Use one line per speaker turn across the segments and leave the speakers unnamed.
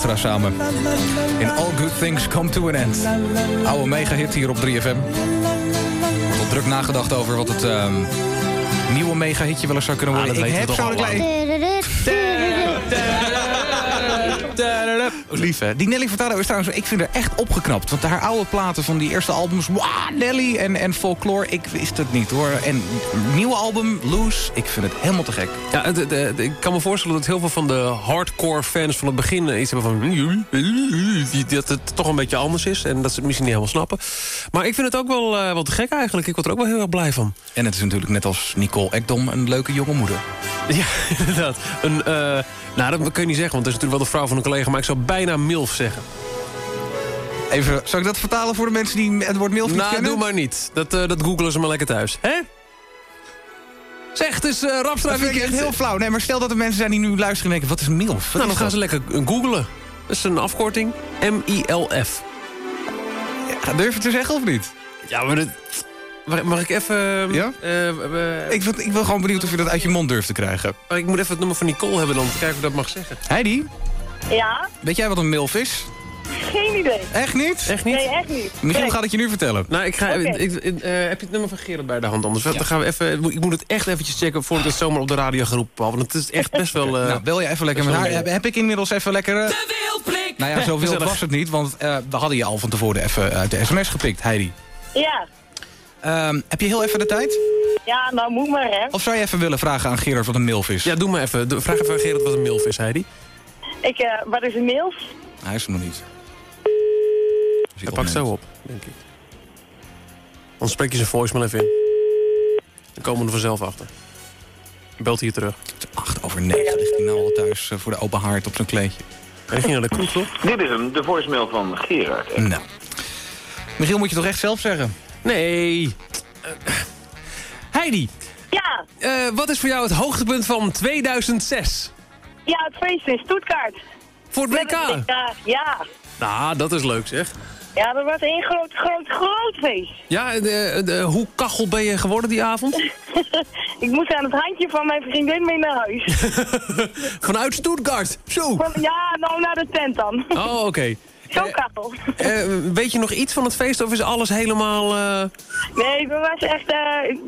Veenstra samen. In All Good Things Come To An End. Oude mega-hit hier op 3FM. Wat druk nagedacht over wat het uh, nieuwe mega-hitje wel eens zou kunnen worden.
Ah, dat
ik heb zo'n klein... Lief, hè? Die Nelly Furtado is trouwens... Ik vind haar echt opgeknapt. Want haar oude platen van die eerste albums... Wow, Nelly en, en Folklore, ik wist het niet, hoor. En nieuwe album, Loose, ik vind het helemaal te gek.
Ja, het- het- het- ik kan me voorstellen dat heel veel van de hardcore fans van het begin iets hebben van... dat het toch een beetje anders is en dat ze het misschien niet helemaal snappen. Maar ik vind het ook wel eh, wat gek eigenlijk. Ik word er ook wel heel erg blij van.
En het is natuurlijk net als Nicole Ekdom een leuke jonge moeder.
Ja, inderdaad. Een, eh, nou, dat kun je niet zeggen, want het is natuurlijk wel de vrouw van een collega... maar ik zou bijna MILF zeggen.
Even, zou ik dat vertalen voor de mensen die het woord MILF niet
Nou,
kennen?
doe maar niet. Dat, eh, dat googelen ze maar lekker thuis. Hè? Zeg, het is uh,
Dat vind ik echt heel flauw. Nee, maar stel dat er mensen zijn die nu luisteren en denken... wat is MILF? Wat
Nou,
is
dan gaan
dat?
ze lekker googelen. Dat is een afkorting. M-I-L-F.
Ja, durf je het te zeggen of niet?
Ja, maar dat... Mag, mag ik even...
Ja?
eh,
Ik, vind- ik ben gewoon benieuwd of je dat uit je mond durft te krijgen.
maar ik moet even het nummer van Nicole hebben dan. Kijken of ik dat mag zeggen.
Heidi,
Ja,
weet jij wat een MILF is?
geen idee.
Echt niet?
Echt niet?
Nee, echt niet.
Michiel
Nee.
gaat het je nu vertellen.
Nou, ik ga, ik, ik- eh, heb je het nummer van Gerard bij de hand anders? Dan gaan we even, ik moet het echt eventjes checken voordat ik het zomaar op de radio ga roepen. Want het is echt best wel... eh,
nou, bel je even lekker met haar. Heb, heb ik inmiddels even lekker... eh, nou ja, zo wild was het niet, want eh, we hadden je al van tevoren even uit de sms gepikt, Heidi.
Ja.
Ehm, heb je heel even de tijd?
Ja, nou moet maar, hè.
Of zou je even willen vragen aan Gerard wat een MILF is?
ja, doe maar even. Doe- Vraag even aan Gerard wat een milf is, Heidi.
Ik, eh, wat is een mails?
Hij is er nog niet. Als
Hij pakt zo op, denk ik. Anders spreek je zijn voicemail even in. Dan komen we er vanzelf achter. Belt hier terug.
Het is acht over negen ligt hij nou al thuis eh, voor de open haard op zijn kleedje.
Hij ging naar de kroeg, toch?
Dit is hem, de voicemail van Gerard.
Nou. Michiel moet je toch echt zelf zeggen?
Nee. Eh, Heidi,
Ja.
eh, wat is voor jou het hoogtepunt van 2006?
Ja, het feest in Stuttgart.
Voor het WK?
Ja.
Nou, dat is leuk zeg.
Ja, dat was één groot, groot, groot feest.
Ja, de, de, hoe kachel ben je geworden die avond?
Ik moest aan het handje van mijn vriendin mee naar huis.
Vanuit Stuttgart. Zo.
Van- ja, nou naar de tent dan.
Oh, oké. Eh,
kachel.
eh, weet je nog iets van het feest of is alles helemaal... eh,
Nee, dat was echt...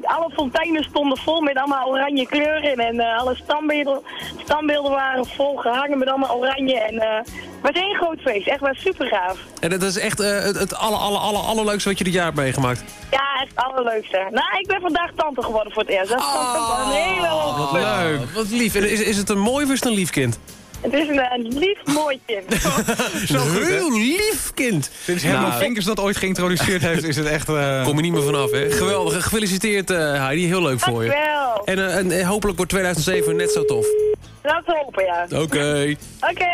alle fonteinen stonden vol met allemaal oranje kleuren. En alle standbeelden, standbeelden waren vol gehangen met allemaal oranje. En het was één groot feest. Echt was super gaaf.
En dat is echt het, het aller, aller, aller, allerleukste wat je dit jaar hebt meegemaakt.
Ja, echt het allerleukste. Nou, ik ben vandaag tante geworden voor het eerst. Dat is ook wel een hele
leuk. Wat lief. En is, is het een mooi of is het een lief kind?
Het is een, een lief mooi kind.
Een heel lief kind.
Sinds Herman
Nou,
Vinkers dat ooit geïntroduceerd heeft, is het echt... eh,
Kom je niet meer vanaf, hè? Geweldig. Gefeliciteerd, eh, Heidi. Heel leuk voor je.
Dankjewel.
En, eh, en hopelijk wordt 2007 net zo tof.
Laten we hopen, ja.
Oké.
Oké.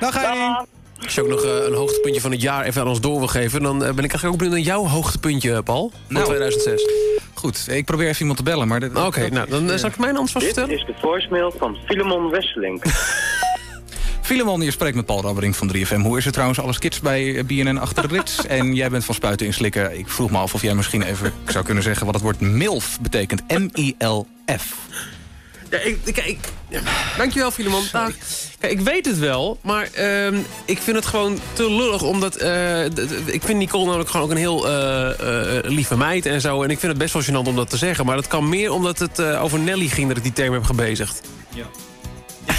Dag, Heidi.
Dag.
Als je ook nog eh, een hoogtepuntje van het jaar even aan ons door wil geven... dan ben ik eigenlijk ook benieuwd naar jouw hoogtepuntje, Paul. Van
Nou.
2006.
Goed, ik probeer even iemand te bellen, maar...
Oké, nou, dan zal ik mijn anders vast
Dit
vertellen.
is de voicemail van Filemon Wesselink.
Filemon, je spreekt met Paul Rabbering van 3FM. Hoe is het trouwens alles kids bij eh, BNN achter de rits? en jij bent van spuiten in slikken. Ik vroeg me af of jij misschien even zou kunnen zeggen... wat het woord MILF betekent. M-I-L-F.
Ja, ik, ik. Dankjewel, Filemon. Dag. Kijk, ik weet het wel, maar ehm, ik vind het gewoon te lullig. Omdat eh, ik vind Nicole namelijk gewoon ook een heel eh, eh, lieve meid en zo. En ik vind het best wel gênant om dat te zeggen. Maar dat kan meer omdat het eh, over Nelly ging dat ik die term heb gebezigd. Ja.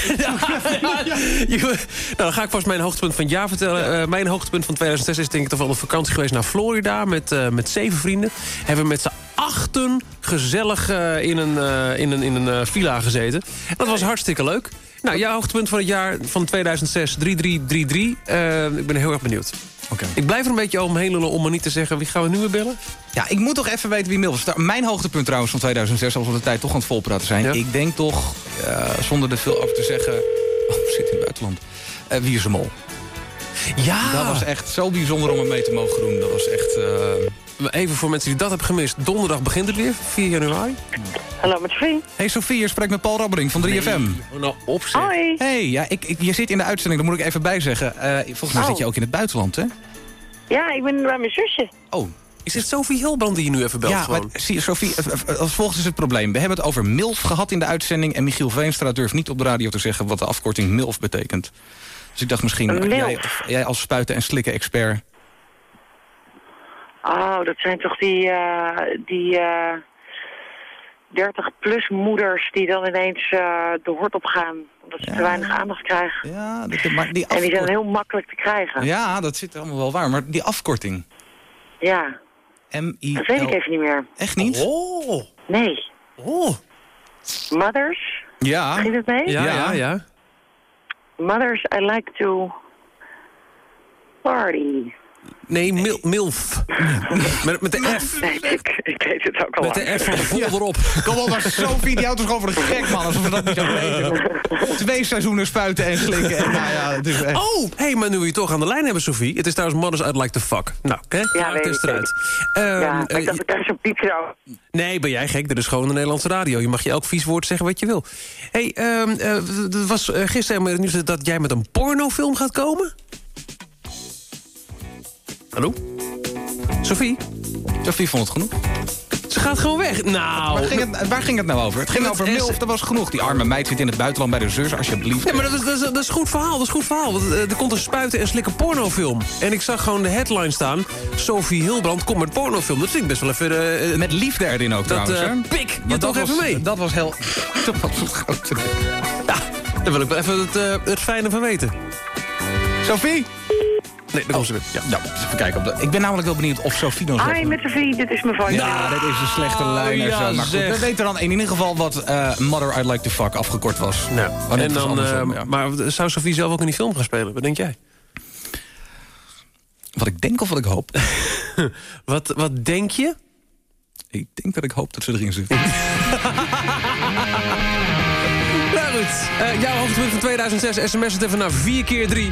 Je- nou, dan ga ik vast mijn hoogtepunt van het jaar vertellen. Eh, mijn hoogtepunt van 2006 is denk ik toch wel een vakantie geweest naar Florida... met, eh, met zeven vrienden. Hebben we met z'n achten gezellig eh, in een, in een, in een villa gezeten. Dat was hartstikke leuk. Nou, jouw hoogtepunt van het jaar van 2006, 3333. Eh, ik ben heel erg benieuwd.
Oké.
Ik blijf er een beetje omheen lullen om maar niet te zeggen... wie gaan we nu weer bellen?
Ja, ik moet toch even weten wie MILF is. Mijn hoogtepunt trouwens van 2006, als we de tijd toch aan het volpraten zijn.
Ja.
Ik denk toch, eh, zonder er veel over te zeggen... Oh, we zitten in het buitenland. Eh, wie is de mol?
Ja,
Dat was echt zo bijzonder om hem mee te mogen doen. Dat was echt... eh,
even voor mensen die dat hebben gemist. Donderdag begint het weer, 4 januari.
Hallo met Sophie.
Hey Sofie, je spreekt met Paul Rabbering van 3FM.
Oh, nou, opzet.
Hoi.
Hey, ja, ik, ik, je zit in de uitzending, daar moet ik even bij zeggen. Eh, volgens mij
Oh.
zit je ook in het buitenland, hè?
Ja, ik ben bij mijn zusje.
Oh,
Is dit Sophie Hilbrand die je nu even belt
Ja,
gewoon?
maar zie je, Sophie, eh, eh, als volgt is het probleem. We hebben het over MILF gehad in de uitzending... en Michiel Veenstra durft niet op de radio te zeggen... wat de afkorting MILF betekent. Dus ik dacht misschien, jij, jij als spuiten- en slikken-expert...
Oh, dat zijn toch die, eh, die eh 30-plus moeders die dan ineens eh, de hort op gaan. Omdat ze
Ja.
te weinig aandacht krijgen.
Ja, dat, maar die
En die zijn heel makkelijk te krijgen. Ja,
Ja, dat zit allemaal wel waar. Maar die afkorting... M-I-L...
dat weet ik even niet meer.
Echt niet?
Oh,
Nee.
oh.
Mothers,
Ja.
ging het mee?
Ja,
Ja.
ja, ja.
Mothers, I like to party.
Nee, mil, MILF. Met, met de F.
Nee, ik, ik weet het ook al
Met de F van vol erop.
Kom op, maar Sophie, die houdt toch gewoon voor de gek, man. Alsof we dat niet zouden weten. Twee seizoenen spuiten en slikken. En nou ja, het is echt...
Oh, hé, hey, maar nu we je toch aan de lijn hebben, Sophie. Het is trouwens Mothers I'd Like to Fuck. Nou, hè? Ja,
weet
het is
ik,
eruit. Ehm,
Ja, maar
eh,
ik dacht, ik zo'n piepje nou.
nee, ben jij gek? Dit is gewoon de Nederlandse radio. Je mag je elk vies woord zeggen wat je wil. Hé, hey, ehm, eh, er was eh, gisteren helemaal in het nieuws dat jij met een pornofilm gaat komen? Hallo? Sophie?
Sophie vond het genoeg.
Ze gaat gewoon weg. Nou...
Waar ging, het, waar ging het nou over? Het ging over MILF, dat was genoeg. Die arme meid zit in het buitenland bij de zus, alsjeblieft.
Nee, maar dat is, dat, is, dat is een goed verhaal, dat is een goed verhaal. Want eh, er komt een spuiten en slikken pornofilm. En ik zag gewoon de headline staan... Sophie Hilbrand komt met pornofilm. Dat vind ik best wel even... eh,
Met liefde erin ook
dat
trouwens,
eh,
hè?
pik je toch even mee.
Dat was heel... Dat was het grote.
Ja, daar wil ik wel even het, het fijne van weten.
Sophie?
Nee, daar komt ze weer. Ja.
Ja, eens even kijken. Op de... Ik ben namelijk wel benieuwd of Sophie nog...
Hi, met Sophie, dit is mevrouw.
Ja, dit is een slechte lijn en
ja,
zo. Maar goed, we weten dan in ieder geval wat eh, Mother I'd Like to Fuck afgekort was.
Nou,
Oh,
en
was
dan,
andersom,
eh,
ja.
Maar zou Sophie zelf ook in die film gaan spelen? Wat denk jij?
Wat ik denk of wat ik hoop?
Wat, wat denk je?
ik denk dat ik hoop dat ze erin zit.
Nou goed, eh, jouw hoogtepunt van 2006. SMS het even naar 4 keer 3.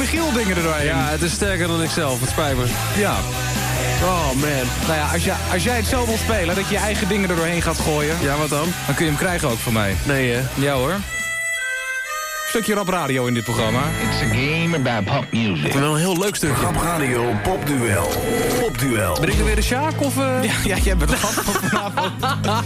Michiel dingen er doorheen.
Ja, het is sterker dan ik zelf. Het spijt me.
ja.
Oh, man.
Nou ja, als, je, als jij het zo wilt spelen, dat je je eigen dingen er doorheen gaat gooien...
Ja, wat dan?
dan kun je hem krijgen ook van mij.
Nee, hè?
Ja hoor. Stukje rap radio in dit programma.
It's a game about pop music.
Wel een heel leuk stukje.
Rap Radio Popduel. Popduel.
Ben ik er weer de Sjaak of... eh?
Ja, ja jij bent de vanavond.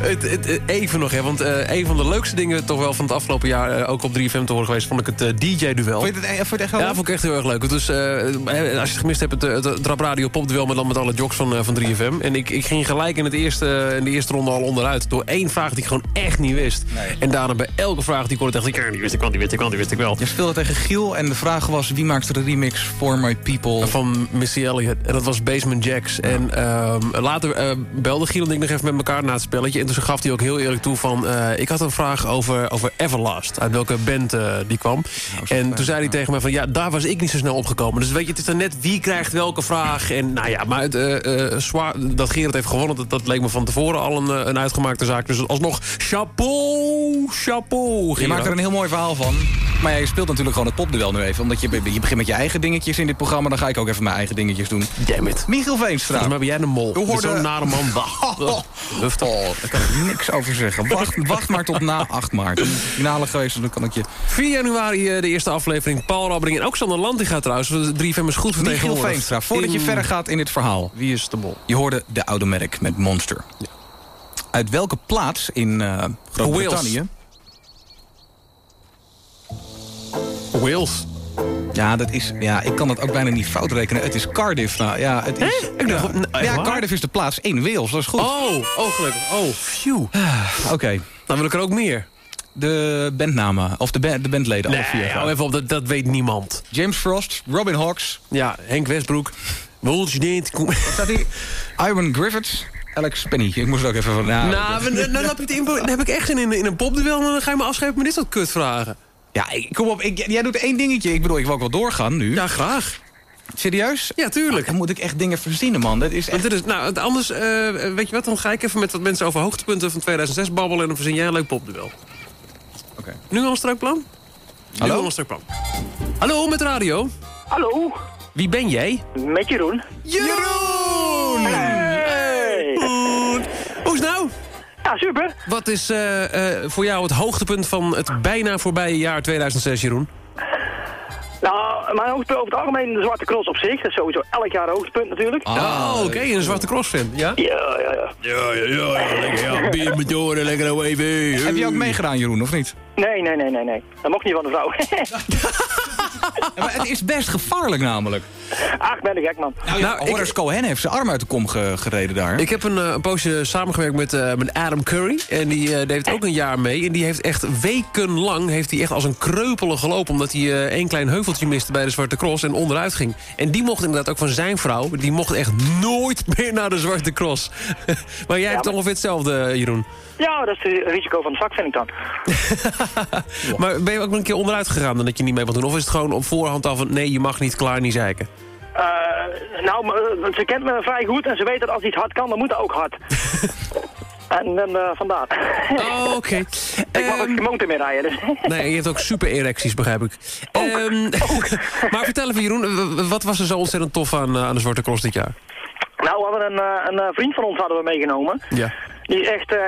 het, het, even nog, hè, want eh, een van de leukste dingen toch wel van het afgelopen jaar... eh, ook op 3FM te horen geweest, vond ik het eh, DJ-duel.
Vond je het, e- vond je het echt wel
Ja,
leuk?
vond ik echt heel erg leuk. Dus als je het gemist hebt, het, het, Rap Radio Popduel... met dan met alle jocks van, van 3FM. En ik, ik ging gelijk in, het eerste, in de eerste ronde al onderuit... door één vraag die ik gewoon echt niet wist.
Nee.
En daarna bij elke vraag die ik hoorde, dacht ik... "Ja, die wist ik wel, die wist ik wel, die wist ik wel.
Je speelde tegen Giel en de vraag was... wie maakte de remix For My People?
Van Missy Elliott. En dat was Basement Jacks. En ehm, later belde Giel ik nog even met elkaar na het spelletje. En toen gaf hij ook heel eerlijk toe van... eh, ik had een vraag over, over Everlast. Uit welke band eh, die kwam. en toen zei hij tegen mij van... ja, daar was ik niet zo snel opgekomen. Dus weet je, het is dan net wie krijgt welke vraag. En nou ja, maar het, eh, zwaar, dat Gerard heeft gewonnen... Dat, dat leek me van tevoren al een, een uitgemaakte zaak. Dus alsnog chapeau, chapeau,
Je maakt er een heel mooi verhaal van. Maar ja, je speelt natuurlijk gewoon het popduel nu even. Omdat je, je begint met je eigen dingetjes in dit programma. Dan ga ik ook even mijn eigen dingetjes doen.
Damn it.
Michiel Veenstra.
Volgens mij ben jij de mol.
Hoorde-
Zo'n nare man. Bah. Huftig.
Oh, daar kan ik niks over zeggen. Wacht, wacht maar tot na 8 maart. Dan is de finale geweest, dan kan ik je...
4 januari eh, de eerste aflevering. Paul Rabbering en ook Sander Lantinga trouwens. 3FM is goed
Michiel
vertegenwoordigd.
Veenstra, voordat je
In-
verder gaat in dit verhaal.
Wie is de mol?
Je hoorde de oude merk met Monster. Uit welke plaats in eh Groot-Brittannië...
Wales.
Ja, dat is, ja, ik kan dat ook bijna niet fout rekenen. Het is Cardiff. Nou, ja, het is,
Ik dacht,
ja,
nou?
Cardiff is de plaats in Wales. Dat is goed.
Oh, oh gelukkig. Oh, phew.
Oké.
Dan wil ik er ook meer.
De bandnamen, of de, ba- de bandleden, vier.
Nee,
graag.
hou even op, dat, dat weet niemand.
James Frost, Robin Hawks,
Ja, Henk Westbroek.
Staat hier? Iwan Griffiths, Alex Penny. Ik moest er ook even van... Nou,
Nou, maar dan, heb, ik echt zin in, in een popduel. Dan ga je me afschepen met dit soort kutvragen.
Ja, ik- kom op. Ik, jij doet één dingetje. Ik bedoel, ik wil ook wel doorgaan nu.
Ja, graag.
Serieus?
Ja, tuurlijk.
Dan moet ik echt dingen verzinnen, man. Dat is echt...
Dit is, nou, het anders, eh, weet je wat, dan ga ik even met wat mensen over hoogtepunten van 2006 babbelen... en dan verzin jij een leuk popduel.
Oké.
Nu al een streukplan? Nu
Hallo?
al een streukplan. Hallo, met radio.
Hallo,
Wie ben jij?
met Jeroen.
Jeroen!
Hey!
Goed. Hoe is het nou?
Ja, super.
Wat is eh, eh, voor jou het hoogtepunt van het bijna voorbije jaar 2006, Jeroen?
Nou, mijn hoogtepunt over het algemeen de Zwarte Cross op zich. Dat is sowieso elk jaar een hoogtepunt natuurlijk.
oh, oké, een zwarte cross-fan. Ja?
Ja, ja, ja.
Ja, ja, ja, lekker, ja. Bier met oren, lekker nou even.
Heb je ook meegedaan, Jeroen, of niet?
Nee, nee, nee, nee, nee. Dat mocht niet van de vrouw.
Ja, maar het is best gevaarlijk namelijk.
Ach, ben ik gek, man.
Nou,
Nou, ik-
Horace Cohen heeft zijn arm uit de kom ge- gereden daar.
Ik heb een, eh, een poosje samengewerkt met, eh, met Adam Curry. En die eh, deed ook een jaar mee. En die heeft echt wekenlang heeft hij echt als een kreupele gelopen... omdat hij eh, één klein heuveltje miste bij de Zwarte Cross en onderuit ging. En die mocht inderdaad ook van zijn vrouw... die mocht echt nooit meer naar de Zwarte Cross. maar jij hebt
maar-
ongeveer hetzelfde, Jeroen.
Ja, dat is het risico van het vak, vind ik dan.
Maar ben je ook nog een keer onderuit gegaan dan dat je niet mee wilt doen? Of is het gewoon op voorhand al van... nee, je mag niet klaar, niet zeiken?
Eh, nou, eh, ze kent me vrij goed en ze weet dat als iets hard kan, dan moet het ook hard. en dan eh, vandaar.
Oh, oké.
ik mag ook
Ehm,
motor meer rijden, dus...
Nee, je hebt ook super erecties, begrijp ik. Ehm, maar vertel even, Jeroen, wat was er zo ontzettend tof aan, aan de Zwarte Cross dit jaar?
Nou, we hadden een, een vriend van ons hadden we meegenomen.
Ja.
Die is echt eh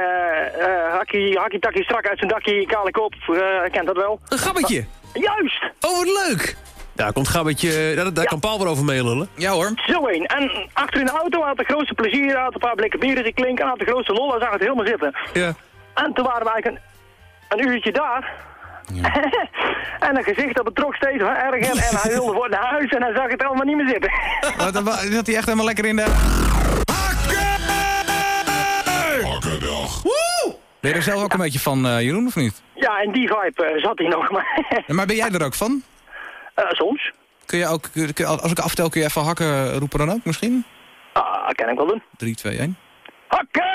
eh hakkie, hakkie takkie strak uit zijn dakkie, kale kop, eh, kent dat wel.
Een gabbetje.
Juist,
Oh, wat leuk. Daar komt gabbetje, daar, daar
Ja.
kan Paul weer over meelullen.
Ja hoor.
zo een. En achter in de auto had de grootste plezier, had een paar blikken bieren geklinken, had de grootste lol, hij zag het helemaal zitten.
Ja.
En toen waren we eigenlijk een, een uurtje daar. en een gezicht dat betrok steeds erger en hij wilde voor naar huis en hij zag het allemaal niet meer zitten.
Wat, wat, zat hij echt helemaal lekker in de... Ben je er zelf ook een beetje van, eh, Jeroen, of niet?
ja, en die vibe eh, zat hij nog, maar
Maar ben jij er ook van?
eh, soms.
Kun je ook, kun je- als ik aftel, kun je even hakken roepen dan ook misschien?
Ah, kan ik wel doen.
3, 2, 1.
Hakken!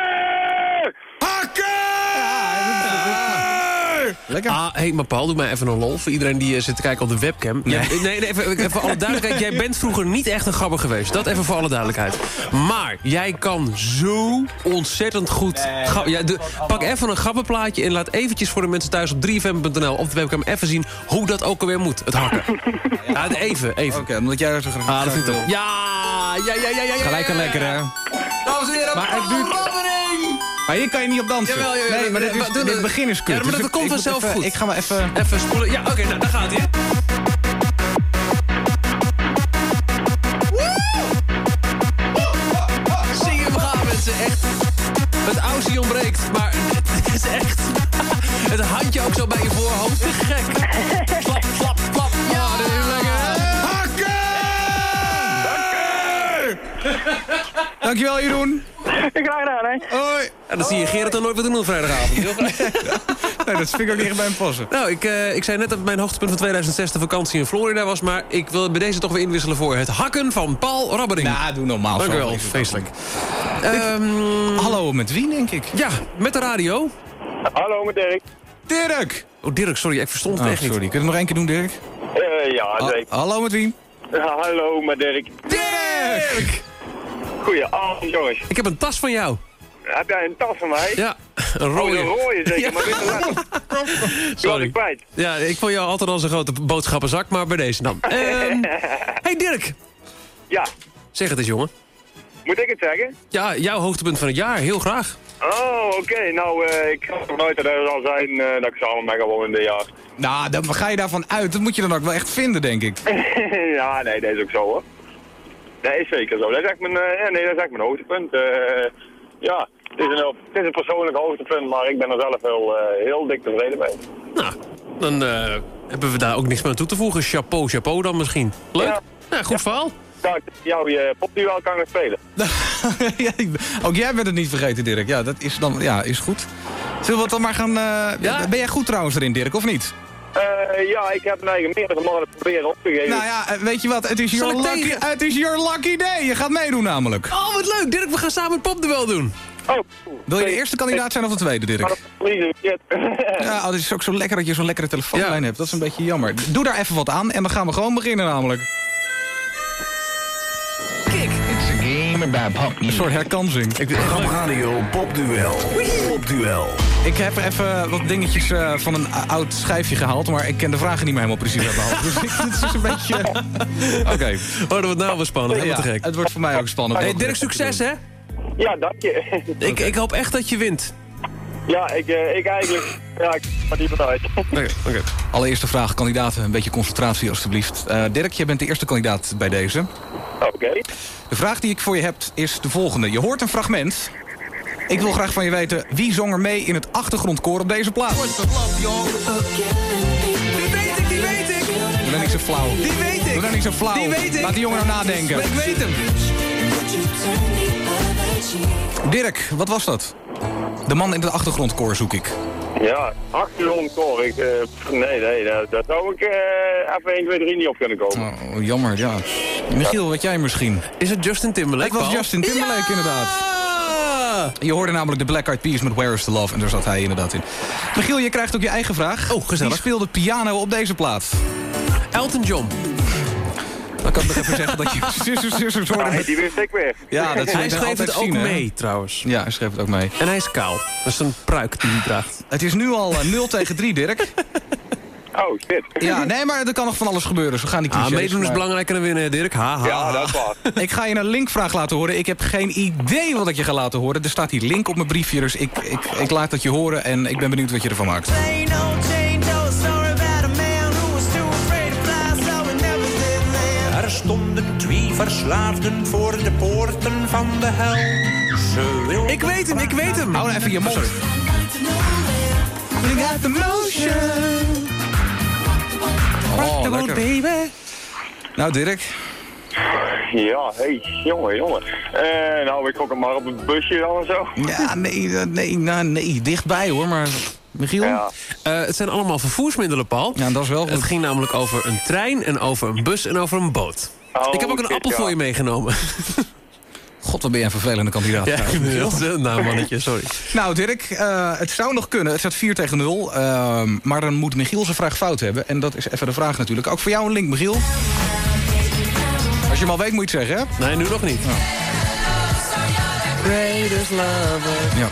Lekker.
Ah, hey, maar Paul, doe mij even een lol voor iedereen die eh, zit te kijken op de webcam.
Nee.
Jij- nee, nee even, even voor alle duidelijkheid. Jij bent vroeger niet echt een gabber geweest. Dat even voor alle duidelijkheid. Maar jij kan zo ontzettend goed... ja, de- pak even een gabberplaatje en laat eventjes voor de mensen thuis op 3fm.nl op de webcam even zien hoe dat ook alweer moet. Het hakken. Ja, even, even.
Oké, omdat jij er zo graag
Ah, dat vind ik
wil.
toch. Ja, ja, ja, ja, ja, ja.
Gelijk een lekkere.
Dames en heren,
Maar het duurt-! Maar hier kan je niet op dansen.
Jawel, jawel,
nee, maar dit, is, dit begin is kut.
Ja, maar dat
Dus
komt
ik moet
vanzelf
even-
goed.
Ik ga maar even...
Even spoelen. Ja, oké, nou, daar gaat hij. Zingen we gaan, mensen. Echt. Het aussie ontbreekt, maar het is echt... Het handje ook zo bij je voorhoofd. Te gek.
Dankjewel, Jeroen.
Graag gedaan, hè.
Hoi.
En dan zie je Gerrit dan nooit meer doen op vrijdagavond.
Nee, dat vind ik ook niet echt bij hem passen.
Nou, ik, eh, ik zei net dat mijn hoogtepunt van 2006 de vakantie in Florida was... maar ik wil bij deze toch weer inwisselen voor het hakken van Paul Rabbering.
Nou, doe normaal.
Dank u
zo.
wel, feestelijk. Ehm,
Hallo, met wie, denk ik?
ja, met de radio.
Hallo, met Dirk.
Dirk.
Oh, Dirk, sorry, ik verstond het
Oh,
echt niet.
sorry. Kun je het nog één keer doen, Dirk?
Eh, ja,
Ha-
Dirk.
hallo, met wie?
hallo, met Dirk.
Dirk!
Goedenavond, jongens.
Ik heb een tas van jou.
Heb jij een tas van mij?
Ja, een
Oh,
rode.
een rode zeker,
Ja.
maar dit is lekker. Die was
Sorry.
ik kwijt.
Ja, ik vond jou altijd al zo'n grote boodschappenzak, maar bij deze dan. Ehm hey Dirk,
Ja,
zeg het eens jongen.
moet ik het zeggen?
Ja, jouw hoogtepunt van het jaar, heel graag.
Oh, oké. Nou, eh, ik ga er nooit dat er zal zijn eh, dat ik samen met gewoon in dit jaar.
Nou, dan ga je daarvan uit. Dat moet je dan ook wel echt vinden, denk ik.
ja, nee, dat is ook zo hoor. Dat is zeker zo. Dat is echt mijn, eh, ja, nee, dat is echt mijn hoogtepunt. Eh, ja, het is, een, het is een persoonlijk hoogtepunt, maar ik ben er zelf heel, eh, heel dik tevreden mee.
Nou, dan eh, hebben we daar ook niks meer aan toe te voegen. Chapeau, chapeau dan misschien. Leuk?
Ja.
Ja, goed verhaal.
Dat ik jou je popduel kan gaan spelen.
ja, ook jij bent het niet vergeten, Dirk. Ja, dat is dan ja, is goed. Zullen we het dan maar gaan... eh,
Ja.
Ben jij goed trouwens erin, Dirk, of niet?
Eh, ja, ik heb mijn eigen meerdere mannen proberen op te geven.
Nou ja, eh, weet je wat? Het is, your lucky, het is your lucky day. Je gaat meedoen namelijk.
Oh, wat leuk. Dirk, we gaan samen het popduel doen.
Oh,
Wil je de eerste kandidaat zijn of de tweede, Dirk?
shit.
Ja, oh, het is ook zo lekker dat je zo'n lekkere telefoonlijn
Ja.
hebt. Dat is een beetje jammer. Doe daar even wat aan en dan gaan we gewoon beginnen namelijk. Een soort herkansing. Ik,
Pop Radio Popduel. Popduel.
ik heb even wat dingetjes eh, van een oud schijfje gehaald, maar ik ken de vragen niet meer helemaal precies uit mijn hoofd. Dus ik- het is een beetje... Oké.
Oh, dat wordt nou wel spannend. Helemaal te
Ja,
gek.
het wordt voor mij ook spannend.
Hey, Dirk, succes hè.
Ja, dank je.
Ik, ik hoop echt dat je wint.
Ja, ik, eh, ik eigenlijk... Ja, ik maar niet vanuit.
Oké, oké.
Allereerste vraag, kandidaten. Een beetje concentratie alstublieft. Eh Dirk, jij bent de eerste kandidaat bij deze.
Oké.
De vraag die ik voor je heb is de volgende. Je hoort een fragment. Ik wil graag van je weten, wie zong er mee in het achtergrondkoor op deze plaats?
Die weet ik, die weet ik.
Doe dan niet zo flauw.
Die weet ik.
Doe dan niet zo flauw.
Die weet ik.
Laat die jongen nou nadenken.
Ik weet hem.
Dirk, wat was dat? De man in het achtergrondkoor zoek ik.
Ja, achtergrondkoor. Ik, eh, nee, nee, dat, dat zou ik eh, even 1, 2, 3 niet op kunnen komen.
Oh, jammer, ja. Michiel, wat jij misschien?
Is het Justin Timberlake,
Het was? Justin Timberlake, inderdaad. Je hoorde namelijk de Black Eyed Peas met Where is the Love en daar zat hij inderdaad in. Michiel, je krijgt ook je eigen vraag.
Oh, gezellig.
Wie speelde piano op deze plaat?
Elton John.
Dan kan ik nog even zeggen dat je Sisters hoorde
Nee,
met...
die wist ik weer.
Ja, dat
Hij schreef het ook
zien,
mee, trouwens.
Ja, hij schreef het ook mee.
En hij is kaal. Dat is een pruik die hij draagt.
Het is nu al eh, 0 tegen 3, Dirk.
Oh, shit.
Ja, nee, maar er kan nog van alles gebeuren. Zo gaan die
Ah,
clichés.
meedoen is belangrijker dan winnen, Dirk. Ha, ha,
Ja, dat is waar.
Ik ga je een linkvraag laten horen. Ik heb geen idee wat ik je ga laten horen. Er staat hier link op mijn briefje, dus ik, ik, ik laat dat je horen... en ik ben benieuwd wat je ervan maakt.
Stonden twee verslaafden voor de poorten van de hel.
Ik weet hem, ik weet hem.
Hou nou even je mond. We got the motion. Oh, lekker.
baby.
Nou, Dirk.
Ja, hé, hey, jongen, jongen. Eh, nou, ik gok hem maar op het busje dan en zo.
Ja, nee, eh, nee, nou, nee, dichtbij hoor, maar... Michiel?
Ja.
Eh, het zijn allemaal vervoersmiddelen, Paul.
Ja, dat is wel
Het
goed.
ging namelijk over een trein en over een bus en over een boot.
Oh,
ik heb ook een appel voor je meegenomen.
God, wat ben je een vervelende kandidaat.
Ja. Nou, mannetje, sorry.
Nou, Dirk, eh, het zou nog kunnen. Het staat 4 tegen 0. ehm, maar dan moet Michiel zijn vraag fout hebben. En dat is even de vraag natuurlijk. Ook voor jou een link, Michiel. Als je hem al weet, moet je het zeggen, hè?
Nee, nu nog niet.
Ja.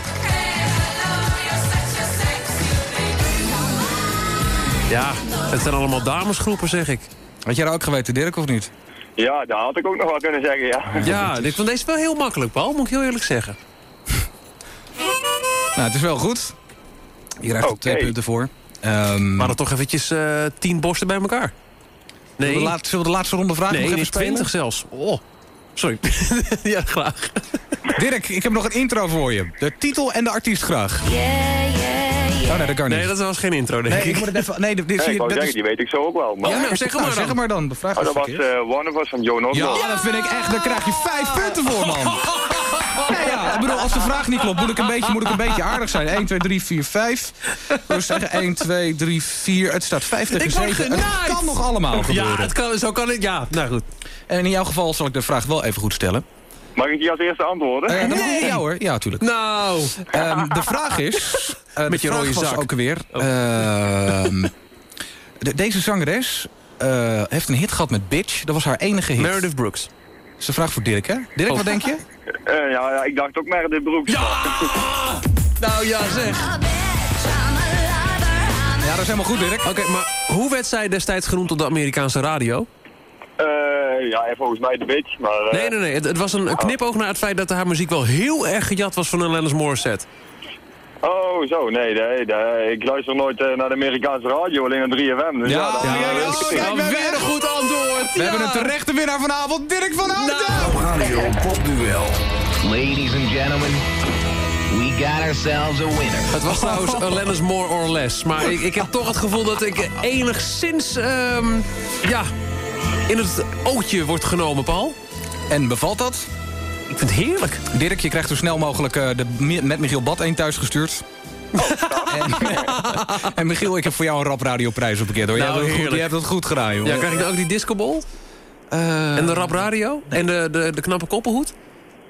Ja, het zijn allemaal damesgroepen, zeg ik.
Had jij dat ook geweten, Dirk, of niet?
Ja, daar had ik ook nog wat kunnen zeggen, ja.
Ja, ik vond deze wel heel makkelijk, Paul, moet ik heel eerlijk zeggen.
Nou, het is wel goed. Je krijgt er twee punten voor. Ehm,
We hadden toch eventjes eh, tien borsten bij elkaar.
zullen, we
Nee,
de laat- zullen we de laatste ronde vragen
nee
nog even spelen?
20 zelfs. Oh, sorry. ja, graag.
Dirk, ik heb nog een intro voor je. De titel en de artiest graag. Oh nee, dat kan niet.
Nee, dat was geen intro, denk
Nee,
ik.
ik moet het even... Nee, dit,
Nee,
zie
ik
dat
zeggen,
is...
die weet ik zo ook wel. Maar...
Ja, nou, zeg het maar
zeg
dan.
het maar dan. De vraag
Oh, dat was
verkeerd.
eh One of Us van Joan Osborne.
Ja, dat vind ik echt. Daar krijg je vijf punten voor, man. Ja, ja, ik bedoel, als de vraag niet klopt, moet ik een beetje, moet ik een beetje aardig zijn. 1, 2, 3, 4, 5. Dus zeggen 1, 2, 3, 4. Het staat 5 tegen
Ik word
7. Het
genaaid.
kan nog allemaal gebeuren.
Ja, het kan, zo kan het. Ja, nou goed.
En in jouw geval zal ik de vraag wel even goed stellen.
Mag ik die als eerste antwoorden?
Eh dat mag ja hoor, ja, natuurlijk.
Nou,
Ehm, de vraag is...
Met
de
je rode zak.
ook weer... ehm, de- deze zangeres eh, heeft een hit gehad met Bitch. Dat was haar enige hit.
Meredith Brooks.
Dat is een vraag voor Dirk, hè? Dirk,
Oh.
wat denk je?
Eh, ja, ja, ik dacht ook Meredith Brooks.
Ja! Nou ja, zeg.
Ja, dat is helemaal goed, Dirk.
Oké, maar hoe werd zij destijds genoemd op de Amerikaanse radio?
Eh, ja, en volgens mij de bitch, maar... eh,
Nee, nee, nee. Het, het was een knipoog naar het feit dat haar muziek wel heel erg gejat was van een Lennon Morissette.
Oh, zo, nee, nee, nee, ik luister nooit eh, naar de Amerikaanse radio, alleen naar 3FM. Dus ja, dan,
ja, ja, ja.
Oh,
kijk, we hebben
weer een goed antwoord.
We hebben een terechte winnaar vanavond, Dirk van Houten.
Radio Popduel.
Ladies and gentlemen, we got ourselves a winner.
Het was trouwens a Lennon More or Less. Maar ik, ik heb toch het gevoel dat ik enigszins... ehm, ja, in het ootje wordt genomen, Paul.
En bevalt dat?
Ik vind het heerlijk.
Dirk, je krijgt zo snel mogelijk eh, de met Michiel Bad 1 thuis gestuurd. en, en Michiel, ik heb voor jou een rap radioprijs opgekeerd hoor.
Nou,
jij, hebt het goed,
heerlijk.
jij hebt het goed gedaan, joh.
Ja, krijg ik dan ook die discobol?
Eh,
En de rap radio? En de, de, de knappe koppelhoed?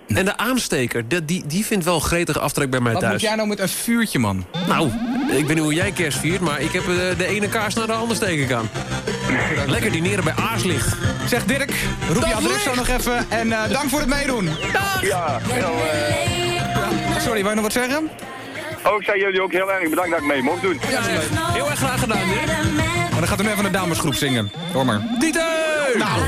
En de aansteker, de, die, die vindt wel gretige aftrek bij mij
wat moet
thuis.
jij nou met een vuurtje, man?
Nou, ik weet niet hoe jij kerst viert, maar ik heb eh, de ene kaars naar de andere steken gaan. Lekker dineren bij Aarslicht.
Zeg Dirk, roep je adres zo nog even. En eh, dank voor het meedoen.
ja, heel, eh,
Sorry, wou je nog wat zeggen?
oh, ik zei jullie ook heel erg bedankt dat ik mee mocht doen.
Heel erg graag gedaan, Dirk.
Maar dan gaat er nu even een damesgroep zingen. Hoor maar.
Dieter!
Nou,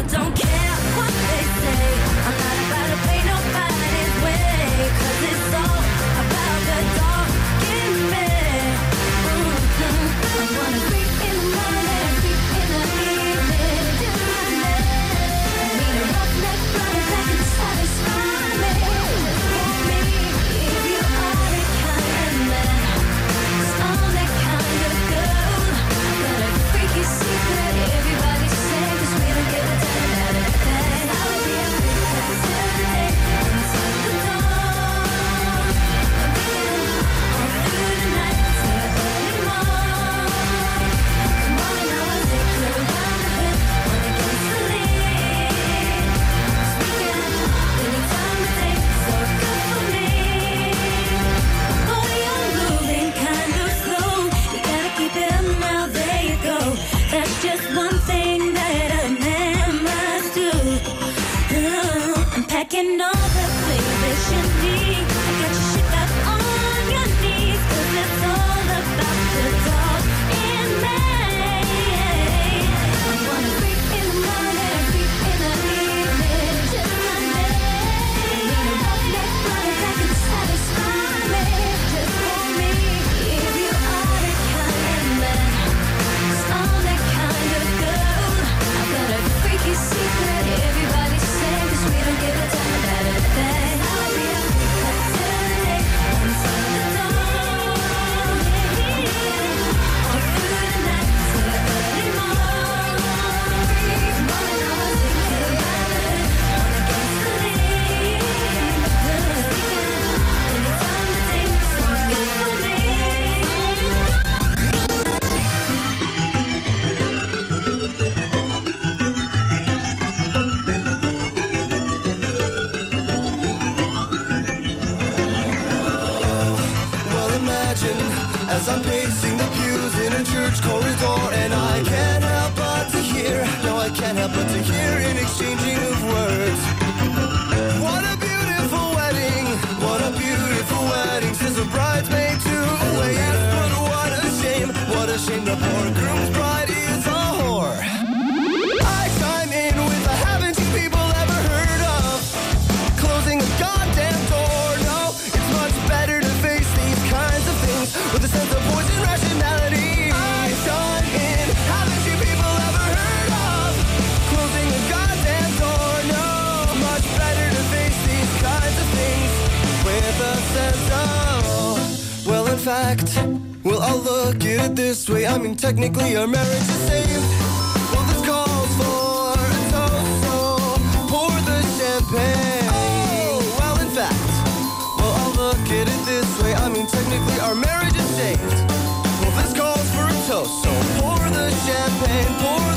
words go it this way. I mean, technically, our marriage is saved. Well, this calls for a toast, so pour the champagne. Oh, well, in fact, well, I'll look at it this way. I mean, technically, our marriage is saved. Well, this calls for a toast, so pour the champagne, pour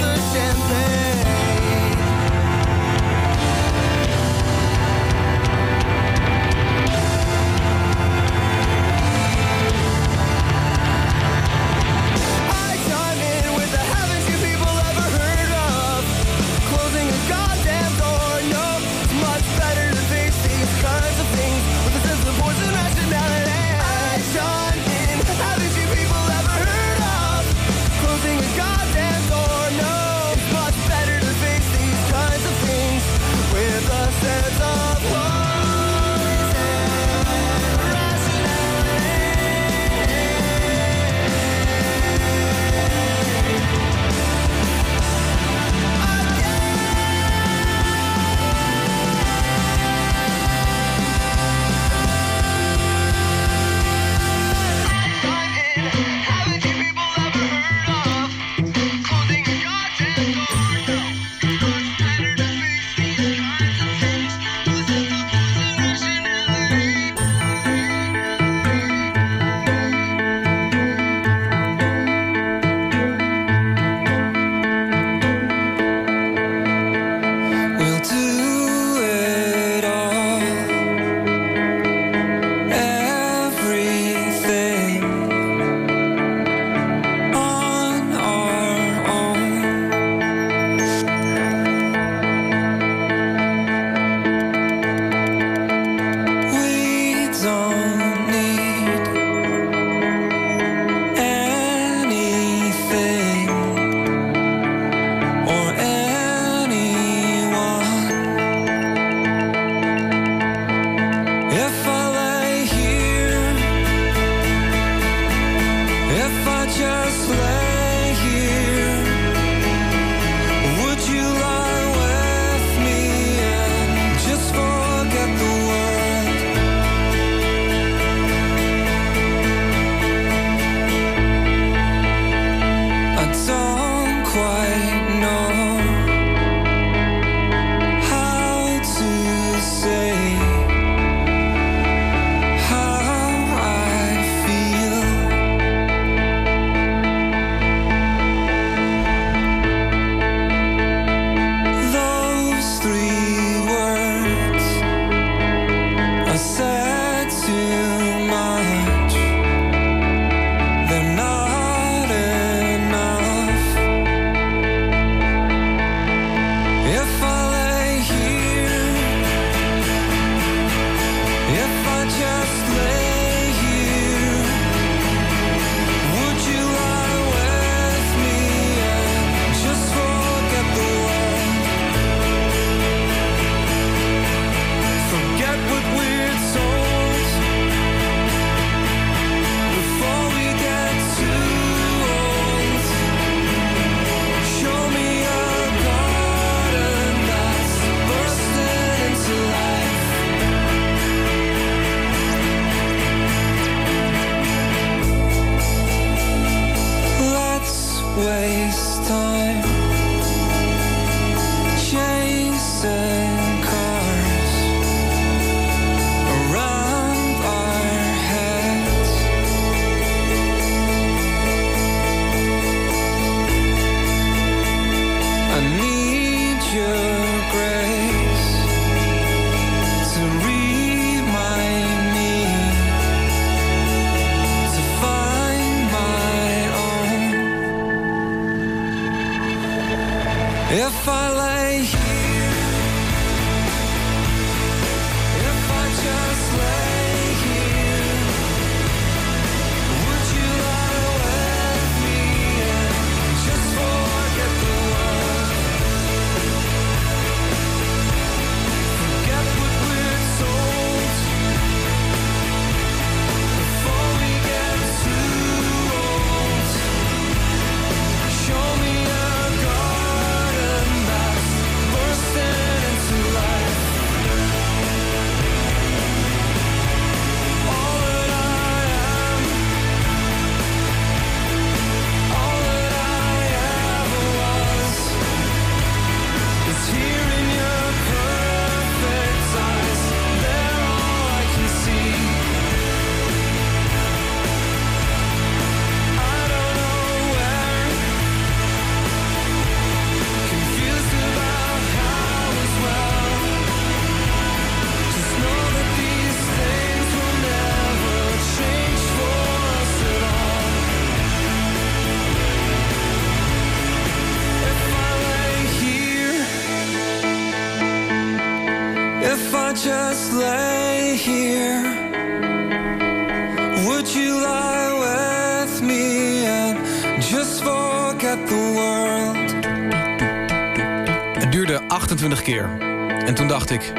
ik...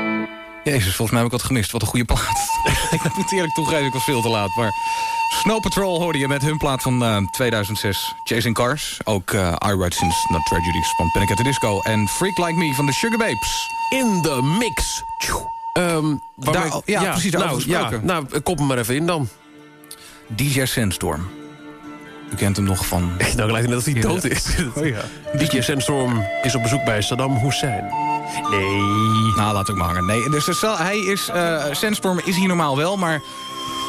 Jezus, volgens mij heb ik wat gemist. Wat een goede plaat. ik moet eerlijk toegeven, ik was veel te laat. Maar Snow Patrol hoorde je met hun plaat van eh, 2006. Chasing Cars. Ook eh I Write Since Not Tragedies van Panic at the Disco. En Freak Like Me van de Sugar Babes.
In de mix.
Daar-
waarmee-
ja, precies,
nou, ja, nou, kop hem maar even in dan.
DJ Sandstorm. U kent hem nog van...
Nou lijkt net dat hij dood is.
Oh ja.
DJ Sandstorm is op bezoek bij Saddam Hussein. Nee.
Nou, laat ik maar hangen. Nee, dus stel, hij is... eh Sandstorm is hier normaal wel, maar...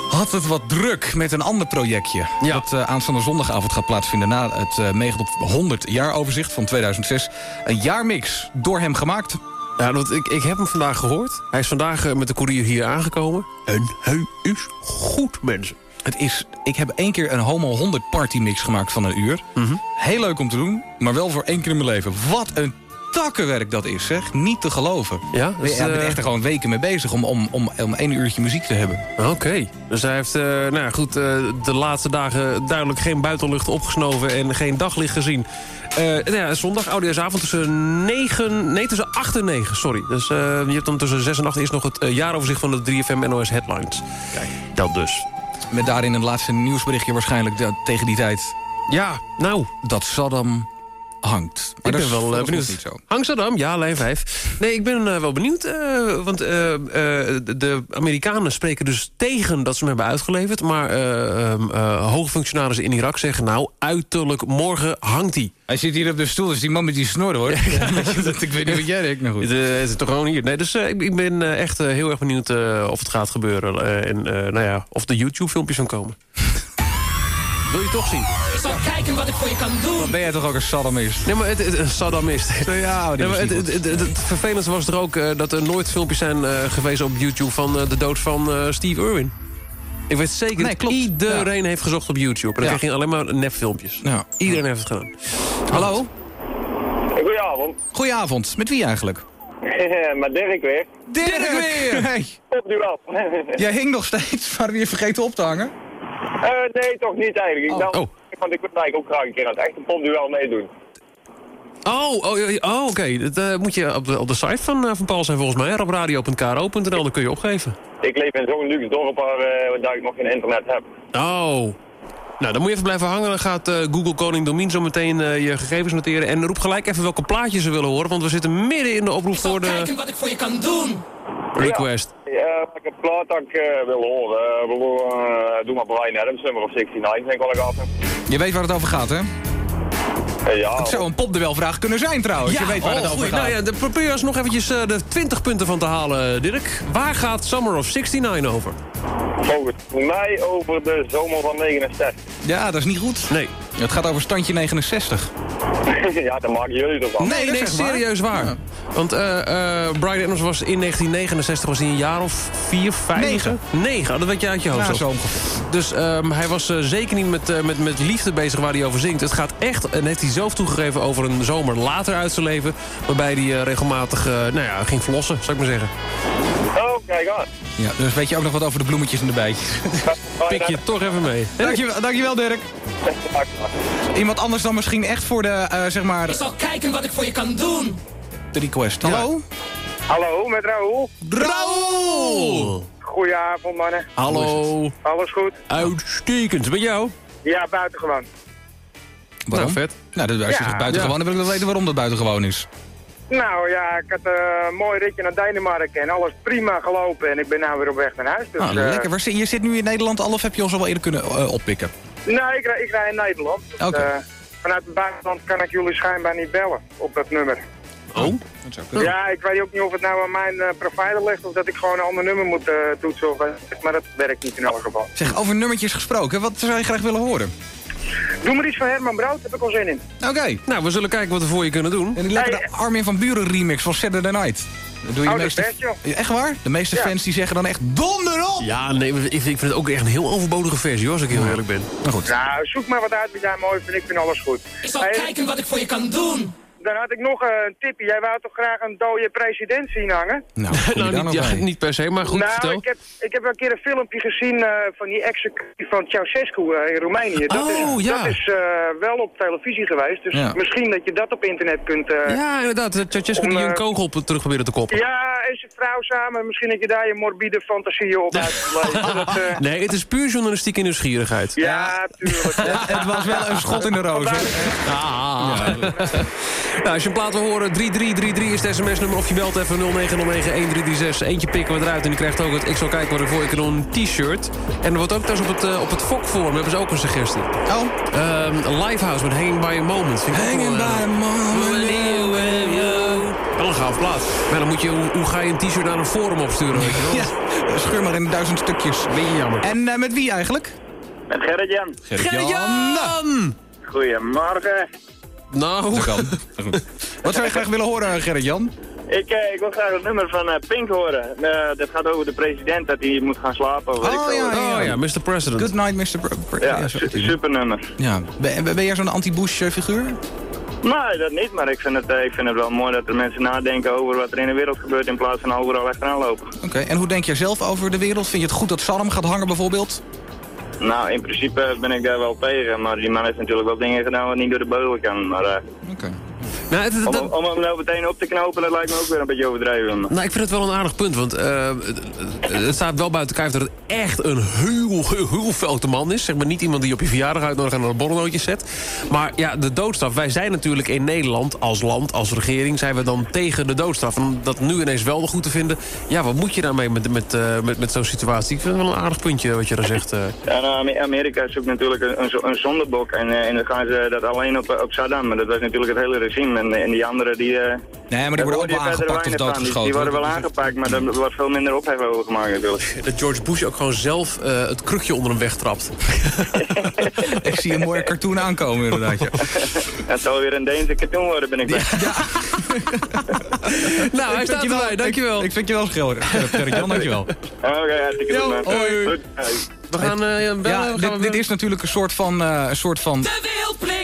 Had het wat druk met een ander projectje.
Ja.
Dat eh, aanstaande zondagavond gaat plaatsvinden... na het eh Meegadop 100 jaar overzicht van 2006. Een jaarmix door hem gemaakt.
Ja, want ik, ik heb hem vandaag gehoord. Hij is vandaag eh, met de koerier hier aangekomen. En hij is goed, mensen.
Het is, ik heb één keer een Homo 100 party mix gemaakt van een uur.
Mhm.
Heel leuk om te doen, maar wel voor één keer in mijn leven. Wat een takkenwerk dat is, zeg. Niet te geloven.
Ja,
Ik
dus,
ben
eh,
echt er gewoon weken mee bezig om, om, om, om één uurtje muziek te hebben.
Oké. Dus hij heeft eh, nou ja, goed, eh, de laatste dagen duidelijk geen buitenlucht opgesnoven... en geen daglicht gezien. Eh, nou ja, zondag, oudejaarsavond tussen 9... Nee, tussen 8 en 9, sorry. Dus eh, je hebt dan tussen 6 en 8 is nog het jaaroverzicht van de 3FM NOS Headlines. Kijk. Dat dus.
Met daarin een laatste nieuwsberichtje waarschijnlijk tegen die tijd...
Ja, nou,
dat Saddam hangt. Maar
ik
dat
ben
is
wel eh, benieuwd.
niet zo.
Ja, lijn 5. Nee, ik ben eh, wel benieuwd. eh, want eh, eh, de, Amerikanen spreken dus tegen dat ze hem hebben uitgeleverd. Maar eh ehm, eh, hoge functionarissen in Irak zeggen... nou, uiterlijk morgen hangt hij.
Hij zit hier op de stoel, dus die man met die snor hoor. ik weet niet wat jij denkt, nou goed.
Het, het is toch gewoon hier. Nee, dus ik, ik ben echt heel erg benieuwd eh, of het gaat gebeuren. eh, en eh, nou ja, of de YouTube-filmpjes van komen. Wil je toch zien?
Ik zal kijken wat ik voor je kan doen.
Dan ben jij toch ook een Saddamist?
Nee, maar het, het, een Saddamist.
Ja,
Nee, maar het, het, het, het- het vervelendste was er ook eh, dat er nooit filmpjes zijn eh, geweest op YouTube... van eh, de dood van eh, Steve Irwin. Ik weet zeker
Nee,
dat iedereen heeft gezocht op YouTube. En dan
Ja.
kreeg je alleen maar nepfilmpjes.
Ja.
Iedereen heeft het gedaan.
Hallo?
Goedenavond.
Goedenavond. Met wie eigenlijk?
Met Dirk weer.
Dirk weer! Hey.
Op nu af.
Jij hing nog steeds, we je vergeten op te hangen?
Eh, nee, toch niet eigenlijk. Ik
Oh.
dacht,
Oh.
want ik wil eigenlijk ook graag een keer aan het echte popduel meedoen.
Oh, oh, ja, oh oké. Dat eh, moet je op de, op de site van, eh, van Paul zijn volgens mij. Rabradio.kro.nl, dan kun je opgeven.
Ik leef in zo'n luxe dorp waar, eh, waar ik nog geen internet heb.
Oh. Nou, dan moet je even blijven hangen. Dan gaat eh, Google Koning Domien zo meteen eh, je gegevens noteren. En roep gelijk even welke plaatjes ze willen horen. Want we zitten midden in de oproep voor de
Kijken wat ik voor je kan doen.
Request.
Ja, welke plaat dat ik eh, wil horen. Eh, eh, doe maar Brian Adams, nummer of 69, vind ik wel een gaaf.
Je weet waar het over gaat, hè?
Eh, ja,
Het zou een popduelveld kunnen zijn trouwens. je weet waar het
oh,
over
goeie.
gaat.
Nou ja, dan probeer eens nog eventjes eh, de 20 punten van te halen, Dirk. Waar gaat Summer of 69 over?
volgens mij over de zomer van 69.
Ja, dat is niet goed.
Nee.
Het gaat over standje 69.
ja, dan maken jullie toch wel.
Nee, nee,
waar.
serieus waar. Want eh, eh, Brian Adams was in 1969 was hij een jaar of vier, vijf?
Negen.
Negen, oh, dat weet je uit je hoofd.
Ja,
zo.
ongeveer.
Dus ehm, hij was eh, zeker niet met, eh, met, met liefde bezig waar hij over zingt. Het gaat echt, en heeft hij zelf toegegeven, over een zomer later uit zijn leven. Waarbij hij eh, regelmatig eh, nou ja, ging verlossen, zou ik maar zeggen.
Oh, kijk aan.
Ja, dus weet je ook nog wat over de bloemetjes en de bijtjes.
Pik je toch even mee.
Dankjewel, dankjewel Dirk. Iemand anders dan misschien echt voor de, eh, zeg maar,
Ik zal kijken wat ik voor je kan doen.
de request. Hallo?
Hallo, met Raoul.
Raoul!
Goedenavond, mannen.
Hallo.
Alles goed?
Uitstekend. Met jou?
Ja, buitengewoon.
Waarom?
Nou, vet.
Nou, dat, als je
Ja,
zegt buitengewoon, dan wil ik wel weten waarom dat buitengewoon is.
Nou ja, ik had eh, een mooi ritje naar Denemarken en alles prima gelopen. En ik ben nou weer op weg naar huis. Dus,
Ah,
eh,
lekker. Waar zit, je zit nu in Nederland al of heb je ons al wel eerder kunnen eh, oppikken?
Nee, ik, rij- ik rij in Nederland. Dus,
Oké.
eh, vanuit het buitenland kan ik jullie schijnbaar niet bellen op dat nummer.
Oh?
Ja, ik weet ook niet of het nou aan mijn provider ligt of dat ik gewoon een ander nummer moet toetsen. Of, maar dat werkt niet in elk geval.
Zeg, over nummertjes gesproken, wat zou je graag willen horen?
Doe maar iets van Herman Brood, heb ik al zin in.
Oké.
Nou, we zullen kijken wat we voor je kunnen doen.
En die lekkere Armin van Buren remix van Saturday Night. Dat doe je
Oh,
meeste...
best, joh.
Echt waar? De meeste
Ja.
fans die zeggen dan echt donder op!
Ja, nee, ik vind het ook echt een heel overbodige versie, hoor, als ik heel eerlijk ben.
Nou goed.
Nou, zoek maar wat uit wat jij mooi vindt. Ik vind alles goed.
Ik zal
Hey,
kijken wat ik voor je kan doen.
Dan had ik nog een tipje. Jij wou toch graag een dode president zien hangen?
Nou,
nou, niet, ja,
bij.
niet per se, maar goed,
nou,
vertel.
ik heb, ik heb een keer een filmpje gezien eh, van die executie van Ceausescu eh, in Roemenië. Dat
Oh,
is,
ja.
dat is eh, wel op televisie geweest. Dus
Ja.
misschien dat je dat op internet kunt... eh,
Ja, inderdaad. Ceausescu die een kogel op terug probeerde te koppen.
Ja, en zijn vrouw samen. Misschien dat je daar je morbide fantasieën op eh,
Nee, het is puur journalistieke nieuwsgierigheid.
ja, tuurlijk.
Het was wel een schot in de roos.
Ah. Nou, als je een plaat wil horen, 3333 is het sms-nummer. Of je belt even 0909-1336. Eentje pikken we eruit en die krijgt ook het Ik zal kijken wat er voor je kan doen t-shirt. En er wordt ook thuis op het, eh, op het Fok-forum hebben ze ook een suggestie.
Oh.
Ehm, Livehouse met Hanging by a Moment. Vind ik ook
Hanging by
eh,
a moment.
Wel een gaaf plaat. Maar dan moet je, hoe, hoe ga je een t-shirt naar een forum opsturen, weet je wel?
Ja, scheur maar in duizend stukjes.
Beetje jammer.
En eh, met wie eigenlijk?
Met Gerrit-Jan.
Gerrit-Jan!
Goedemorgen.
Nou,
Dat kan. Wat zou je graag willen horen, Gerrit-Jan?
Ik, eh, ik wil graag het nummer van eh, Pink horen. Eh, dat gaat over de president, dat hij moet gaan slapen. Of weet ik
Oh ja,
oh ja, Mr. President.
Good night, Mr. Pre- Pre-
Ja, su- super nummer.
Ja. Ben, ben jij zo'n anti-Bush eh, figuur?
Nee, dat niet, maar ik vind, het, ik vind het wel mooi dat er mensen nadenken over wat er in de wereld gebeurt in plaats van overal achteraan lopen.
Oké, en hoe denk jij zelf over de wereld? Vind je het goed dat Saddam gaat hangen bijvoorbeeld?
Nou, in principe ben ik daar wel tegen, maar die man heeft natuurlijk wel dingen gedaan wat niet door de beugel kan. Maar eh.
Nou, het-
om, om hem nou meteen op te knopen, dat lijkt me ook weer een beetje overdreven.
Nou, ik vind het wel een aardig punt, want eh, het- staat wel buiten kijf dat het echt een heel, heel, heel foute man is. Zeg maar niet iemand die op je verjaardag uitnodigt en een borrelnootje zet. Maar ja, de doodstraf. Wij zijn natuurlijk in Nederland als land, als regering, zijn we dan tegen de doodstraf. En om dat nu ineens wel goed te vinden, ja, wat moet je daarmee met, met, eh, met, met zo'n situatie? Ik vind het wel een aardig puntje wat je daar zegt. eh.
Ja, nou, Ame- Amerika zoekt natuurlijk een, een, zo- een zondebok en, en dan gaan ze dat alleen op, op Saddam. Maar dat was natuurlijk het hele regime en, en die anderen die... eh,
Nee, maar die
daar
worden ook wel aangepakt of
weinig van. Die-
doodgeschoten.
Die, worden wel aangepakt, maar er wordt veel minder ophef over gemaakt natuurlijk.
Dat George Bush ook gewoon zelf eh, het krukje onder hem wegtrapt.
Ik zie een mooie cartoon aankomen inderdaad. Ja.
Het zal weer een Deense cartoon worden, ben ik blij.
nou, hij staat erbij, dankjewel.
Ik, ik vind je wel schil, Gerrit-Jan, dankjewel.
Oké, hartstikke man.
hoi.
Hey.
We gaan eh, ja, bellen.
Ja,
we gaan
dit, dit is natuurlijk een soort van... eh, een soort van
De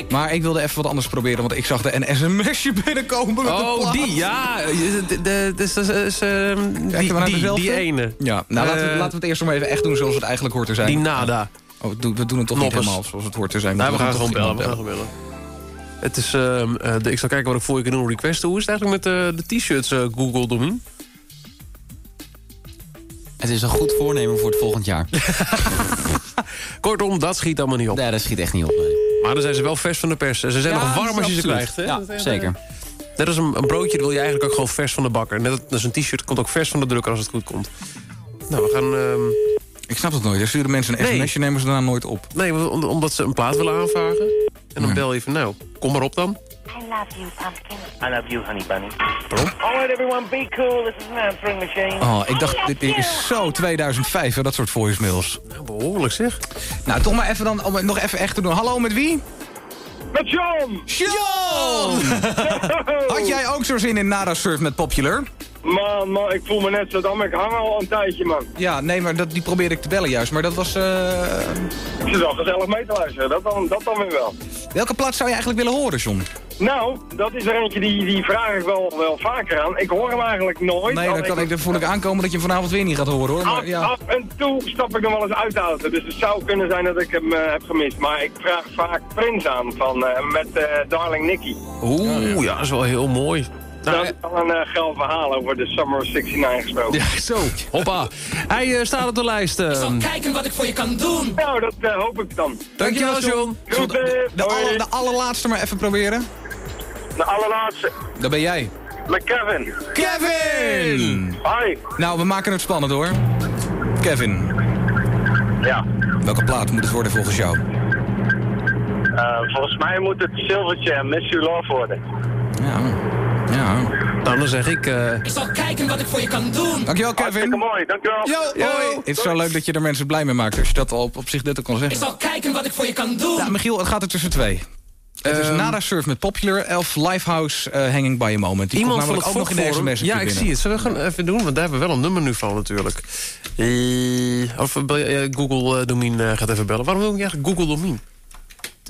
maar ik wilde even wat anders proberen, want ik zag er een sms'je binnenkomen met een
Oh, die, ja. De, de, de, dus dat is, ehm, die, die,
dezelfde?
die ene.
Ja, nou laten, we,
Eh,
laten we het eerst nog maar even echt doen zoals het eigenlijk hoort te zijn.
Die nada.
Oh, we doen, we doen het toch niet helemaal zoals het hoort te zijn.
Nou, we gaan gewoon bellen. We gaan gewoon bellen. Het is, ehm, eh, de, ik zal kijken wat ik voor je kan doen requesten. Hoe is het eigenlijk met eh, de t-shirts, eh, Google Domien?
Het is een goed voornemen voor het volgend jaar.
Kortom, dat schiet allemaal niet op.
Nee, dat schiet echt niet op. nee.
Maar dan zijn ze wel vers van de pers. En ze zijn
Ja,
nog warm als je ze krijgt. Hè?
Ja,
Dat,
zeker.
Net als een, een broodje dat wil je eigenlijk ook gewoon vers van de bakker. Net als een t-shirt komt ook vers van de drukker als het goed komt. Nou, we gaan... ehm,
Ik snap het nooit. Er sturen mensen een
Nee.
sms'je, nemen ze daarna nooit op.
nee, omdat ze een plaat willen aanvragen. En dan
Ja.
bel je van, nou, kom maar op dan.
I love you, pumpkin.
I love you, honey bunny.
Alright, everyone, be cool. This is an answering machine.
Oh, ik dacht, dit, is zo 2005, hè, dat soort voicemails.
Nou, behoorlijk zeg.
Nou, toch maar even dan, om het nog even echt te doen. Hallo, met wie?
Met John!
John! Had jij ook zo zin in Nara Surf met Popular?
Man, man, ik voel me net zo dan. Ik hang al een tijdje, man.
Ja, nee, maar dat, die probeerde ik te bellen juist. Maar dat was... eh,
Ik zit wel gezellig mee te luisteren. Dat dan, dat dan weer wel.
Welke plaats zou je eigenlijk willen horen, John?
Nou, dat is er eentje die, die vraag ik wel, wel vaker aan. Ik hoor hem eigenlijk nooit.
Nee, dan kan ik, dan voel ik aankomen dat je hem vanavond weer niet gaat horen, hoor.
Af,
Maar, ja.
af en toe stap ik hem wel eens uit de auto. Dus het zou kunnen zijn dat ik hem eh, heb gemist. Maar ik vraag vaak Prins aan van, eh, met eh, Darling Nicky.
Oeh, ja, dat is wel heel mooi.
Dat is al een uh, geil verhaal over de Summer of 69 gesproken.
Ja, zo. Hoppa. Hij eh, staat op de lijst. eh.
Kijken wat ik voor je kan doen.
Nou, dat eh, hoop ik dan.
Dankjewel, John.
Goed, eh,
De, aller- de allerlaatste maar even proberen.
De allerlaatste.
Dat ben jij.
Met Kevin.
Kevin!
Hi.
Nou, we maken het spannend, hoor. Kevin.
Ja.
Welke plaat moet het worden volgens jou?
Eh, volgens mij moet het Silverchair Miss You Love worden.
Ja. Ja.
Nou, dan zeg ik... eh,
Ik zal kijken wat ik voor je kan doen.
Dankjewel,
Hartstikke
Kevin.
mooi, dankjewel.
Yo, hoi. Het is zo leuk dat je er mensen blij mee maakt. Als je dat al op, op zich dit ook kan
Ik
zeggen.
zal kijken wat ik voor je kan doen.
Ja, Michiel, het gaat er tussen twee. Het is
Ehm.
Nada Surf met Popular, Elf Lifehouse eh, Hanging by a Moment. Die
Iemand
komt
van het
namelijk ook nog in de
Fokforum.
sms
Ja, ik zie het. Zullen we gaan even doen? Want daar hebben we wel een nummer nu van natuurlijk. Eh, of eh, Google Domien eh, gaat even bellen. Waarom wil ik eigenlijk Google Domien?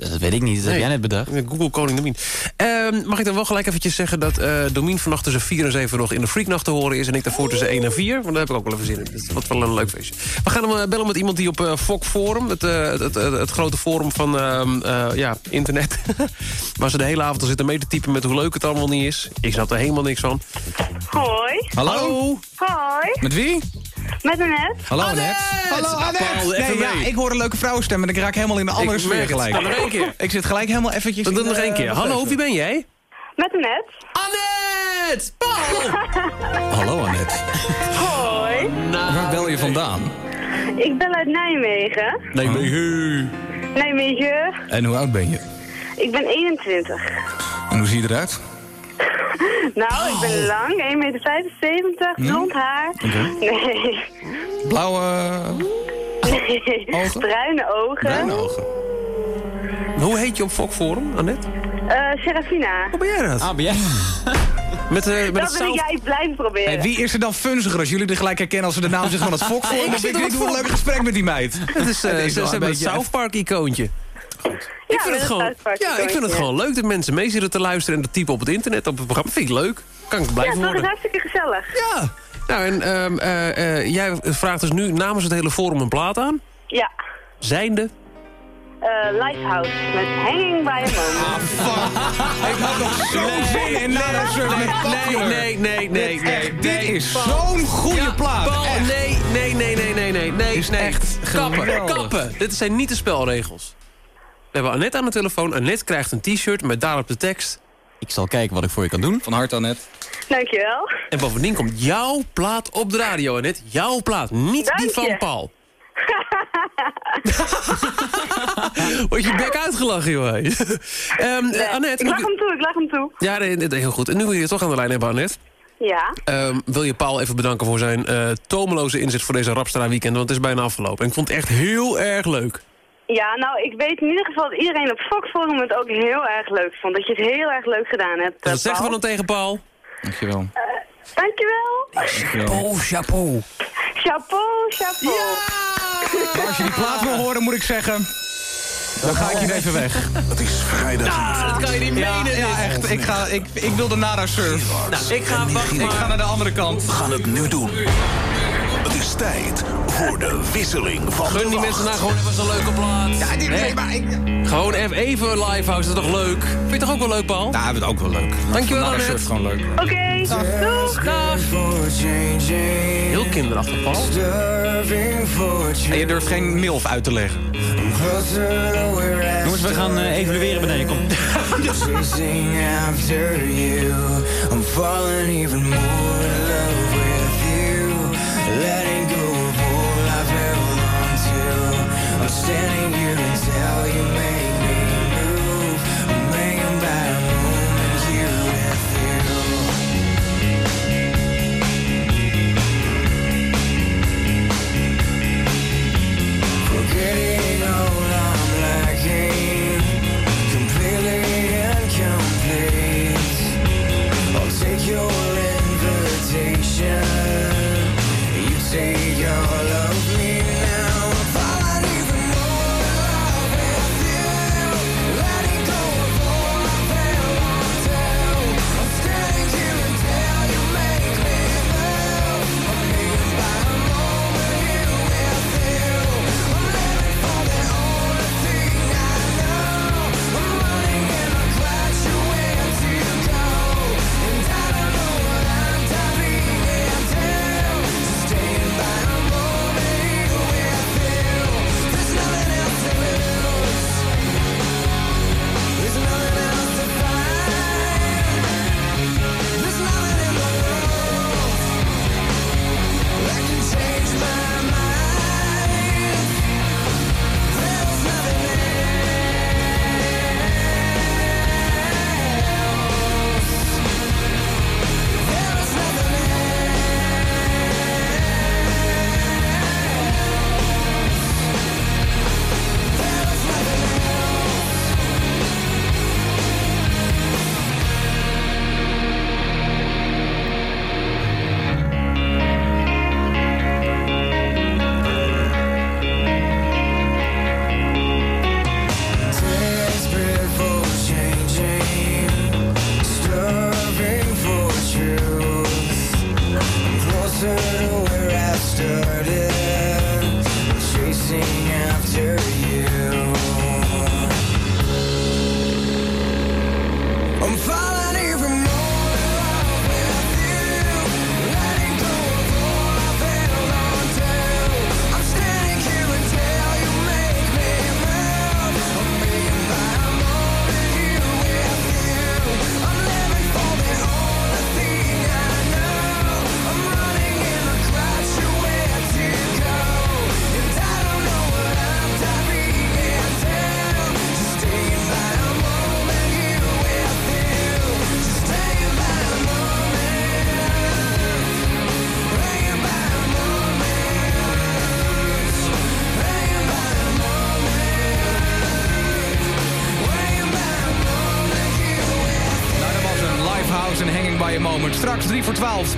Dat weet ik niet, dat
Nee.
heb jij net bedacht.
Google Koning Domien. Ehm, mag ik dan wel gelijk eventjes zeggen dat eh Domien vannacht tussen 4 en 7 nog in de Freaknacht te horen is... en ik daarvoor tussen 1 en 4, want daar heb ik ook wel even zin in. Dat wordt wel een leuk feestje. We gaan hem eh, bellen met iemand die op eh Fok Forum, het, eh, het, het, het, het grote forum van ehm, eh, ja, internet... waar ze de hele avond al zitten mee te typen met hoe leuk het allemaal niet is. Ik snap er helemaal niks van.
Hoi.
Hallo?
Hoi.
Met wie?
Met Annette.
Hallo, Annette. Hallo, Annette. Nee, ja, ik hoor een leuke vrouwenstem en ik raak helemaal in een andere
Ik
sfeer gelijk.
Nog één keer.
Ik zit gelijk helemaal eventjes
Dan doe
in,
nog één
eh,
keer.
wacht
Hallo, wie ben jij?
Met Annette.
Annette! Paul!
Hallo, Annette.
Hoi.
Waar bel je vandaan?
Ik ben uit Nijmegen.
Nee, nee.
Nijmegen.
En hoe oud ben je?
Ik ben 21.
En hoe zie je eruit?
Nou, ik ben lang, 1,75 meter, blond haar. Nee.
Blauwe
nee.
Ogen?
Bruine ogen.
bruine ogen.
Hoe heet je op Fok Forum, Annette?
Eh, Serafina.
Hoe ben jij dat?
Ah, ben jij?
Met, eh, met
Dat wil ik jij blijven proberen.
Hey, wie is er dan funziger als jullie er gelijk herkennen als ze de naam zeggen van het Fok voor?
Ik
ik
het
hoe een leuk gesprek met die meid.
Het is, eh,
Het is een
het
beetje-
South Park icoontje.
Ja,
ik, vind het gewoon, ja, ik vind het gewoon leuk dat mensen mee zitten te luisteren... en te typen op het internet, op het programma. Vind ik leuk. Kan ik
Ja,
blijven
toch is
worden.
hartstikke gezellig.
Ja. Nou, en ehm, eh, eh, jij vraagt dus nu namens het hele forum een plaat aan.
Ja.
Zijnde.
Eh Lifehouse met Hanging by a Moment.
Ik had nog zo'n zin in Popular.
Nee, nee, nee,
Dit,
nee.
echt,
nee,
dit is zo'n goede
Ja,
plaat.
Nee, nee, nee, nee, nee, nee, nee.
Is
nee.
echt
kappen, kappen. Dit zijn niet de spelregels. We hebben Annette aan de telefoon. Annette krijgt een t-shirt met daarop de tekst.
Ik zal kijken wat ik voor je kan doen.
Van harte, Annette.
Dankjewel.
En bovendien komt jouw plaat op de radio, Annette. Jouw plaat, niet
Dank
die van. Paul. Word je bek uitgelachen, joh. Ehm, eh, Annette,
ik lach hem toe, ik lach hem toe.
ja, nee, nee, heel goed. En nu wil je het toch aan de lijn hebben, Annette.
Ja.
Ehm, wil je Paul even bedanken voor zijn eh, tomeloze inzet voor deze Rapstra weekend. Want het is bijna afgelopen. En ik vond het echt heel erg leuk.
Ja, nou, ik weet in ieder geval dat iedereen op Fox Forum het ook heel erg leuk vond. Dat je het heel erg leuk gedaan hebt,
En
eh,
wat zeggen we dan tegen Paul?
Dankjewel.
Dankjewel.
Oh, chapeau.
Chapeau, chapeau.
Maar als je die plaat wil horen, moet ik zeggen... Dan ga ik hier even weg.
Het is vrijdag.
Ah, dat kan je niet
Ja,
menen.
ja echt. Ik, ga, ik, ik wil de Nada Surf.
Nou, ik ga, wacht
Ik ga naar de andere kant.
We gaan het nu doen. Het is tijd voor de wisseling van
Gun die mensen nou gewoon even zo'n leuke plaat. Ja,
Nee, maar ik...
Gewoon even, even livehouse, dat is toch leuk? Vind je toch ook wel leuk, Paul?
Nou, het ook wel leuk.
Dankjewel, Annette.
Surf gewoon leuk.
Oké, doeg.
Dag. Heel kinderachtig, Paul.
En je durft geen milf uit te leggen.
Jongens, we gaan eh, evalueren beneden. Kom.
Chasing after you, I'm falling even more standing here tell you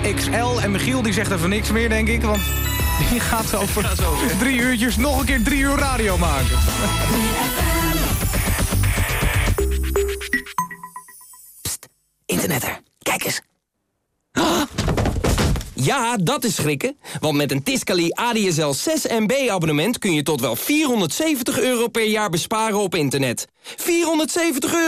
XL. En Michiel die zegt even niks meer, denk ik. Want die gaat over drie uurtjes nog een keer drie uur radio maken.
Internetter, kijk eens. Ah! Ja, dat is schrikken. Want met een Tiscali ADSL 6 MB abonnement kun je tot wel 470 euro per jaar besparen op internet. 470 euro!